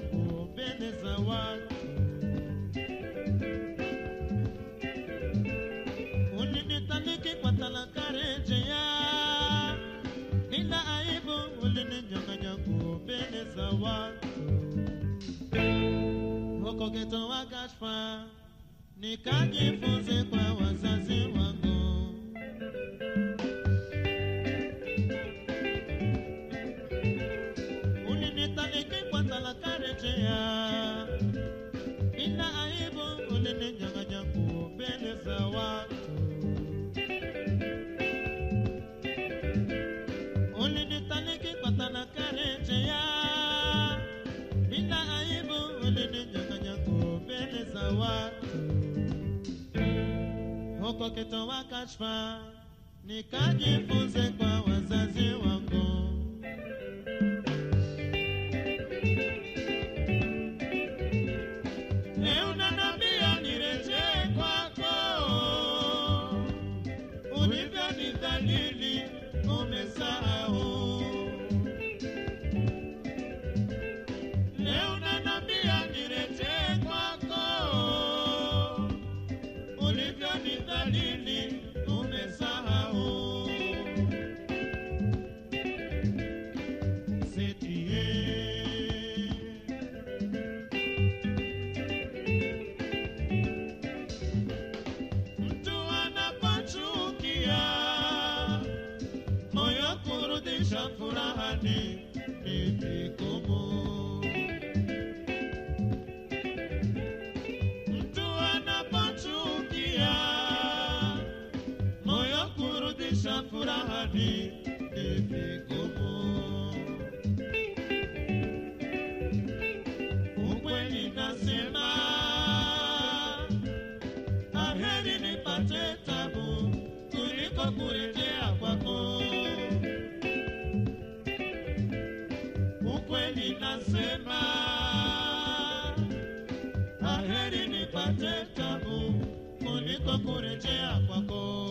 kupendeza wako ulinitamiki kwa talaka rejea, bila aibu ulininyang'anya kupendeza wako huko kitoa kashfa nikajifunze kwa wazazi wakitoa kashfa, nikajifunze kwa wazazi wangu. Nidhalili Shamfurahani Niti Kumu Mtu anapochukia kweli nasema, aheri nipate tabu kuliko kurejea kwako.